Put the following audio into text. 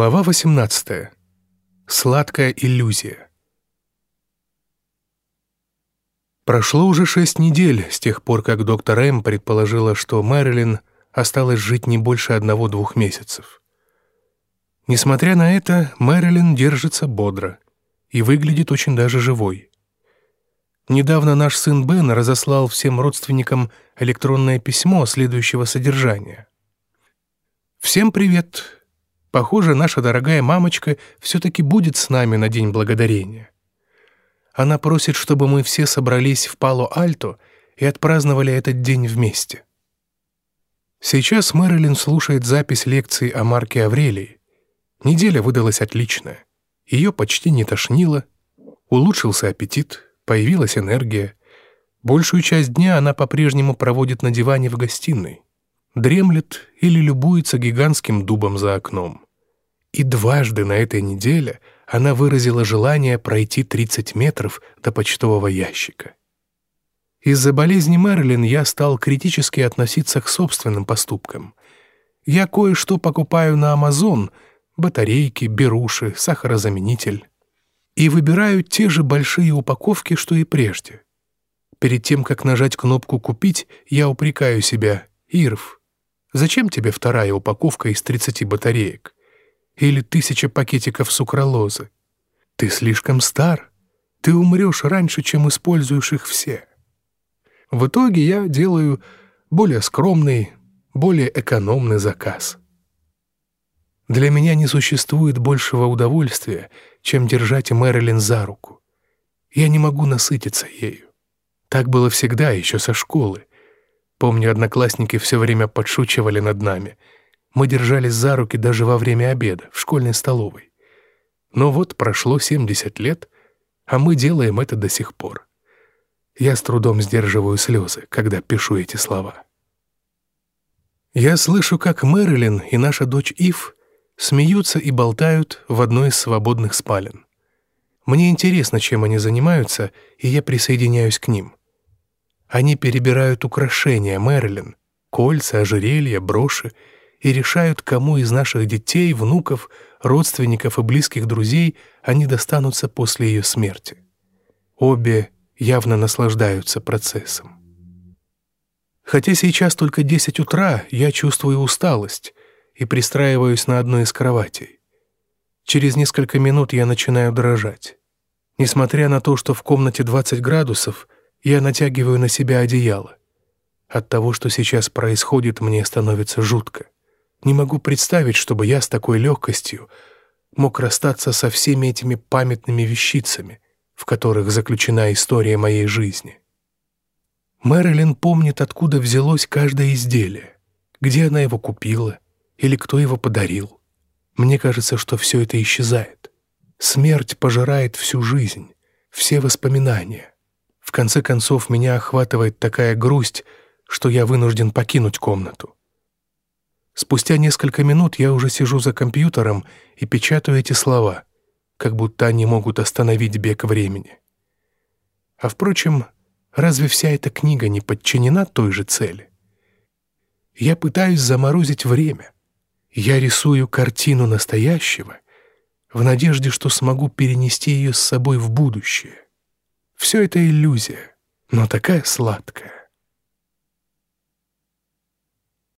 Глава 18. Сладкая иллюзия. Прошло уже шесть недель с тех пор, как доктор М. предположила, что Мэрилин осталось жить не больше одного-двух месяцев. Несмотря на это, Мэрилин держится бодро и выглядит очень даже живой. Недавно наш сын Бен разослал всем родственникам электронное письмо следующего содержания. «Всем привет!» Похоже, наша дорогая мамочка все-таки будет с нами на День Благодарения. Она просит, чтобы мы все собрались в Пало-Альто и отпраздновали этот день вместе. Сейчас Мэрилин слушает запись лекции о Марке Аврелии. Неделя выдалась отличная. Ее почти не тошнило, улучшился аппетит, появилась энергия. Большую часть дня она по-прежнему проводит на диване в гостиной дремлет или любуется гигантским дубом за окном. И дважды на этой неделе она выразила желание пройти 30 метров до почтового ящика. Из-за болезни Мэрилин я стал критически относиться к собственным поступкам. Я кое-что покупаю на Амазон — батарейки, беруши, сахарозаменитель. И выбираю те же большие упаковки, что и прежде. Перед тем, как нажать кнопку «Купить», я упрекаю себя «Ирв, Зачем тебе вторая упаковка из 30 батареек? Или тысяча пакетиков сукралозы? Ты слишком стар. Ты умрешь раньше, чем используешь их все. В итоге я делаю более скромный, более экономный заказ. Для меня не существует большего удовольствия, чем держать Мэрилин за руку. Я не могу насытиться ею. Так было всегда, еще со школы. Помню, одноклассники все время подшучивали над нами. Мы держались за руки даже во время обеда, в школьной столовой. Но вот прошло 70 лет, а мы делаем это до сих пор. Я с трудом сдерживаю слезы, когда пишу эти слова. Я слышу, как Мэрилин и наша дочь Ив смеются и болтают в одной из свободных спален. Мне интересно, чем они занимаются, и я присоединяюсь к ним — они перебирают украшения Мэрилин, кольца, ожерелья, броши, и решают, кому из наших детей, внуков, родственников и близких друзей они достанутся после ее смерти. Обе явно наслаждаются процессом. Хотя сейчас только 10 утра, я чувствую усталость и пристраиваюсь на одной из кроватей. Через несколько минут я начинаю дрожать. Несмотря на то, что в комнате 20 градусов — я натягиваю на себя одеяло. От того, что сейчас происходит, мне становится жутко. Не могу представить, чтобы я с такой легкостью мог расстаться со всеми этими памятными вещицами, в которых заключена история моей жизни. Мэрилин помнит, откуда взялось каждое изделие, где она его купила или кто его подарил. Мне кажется, что все это исчезает. Смерть пожирает всю жизнь, все воспоминания. В конце концов, меня охватывает такая грусть, что я вынужден покинуть комнату. Спустя несколько минут я уже сижу за компьютером и печатаю эти слова, как будто они могут остановить бег времени. А впрочем, разве вся эта книга не подчинена той же цели? Я пытаюсь заморозить время. Я рисую картину настоящего в надежде, что смогу перенести ее с собой в будущее. Все это иллюзия, но такая сладкая.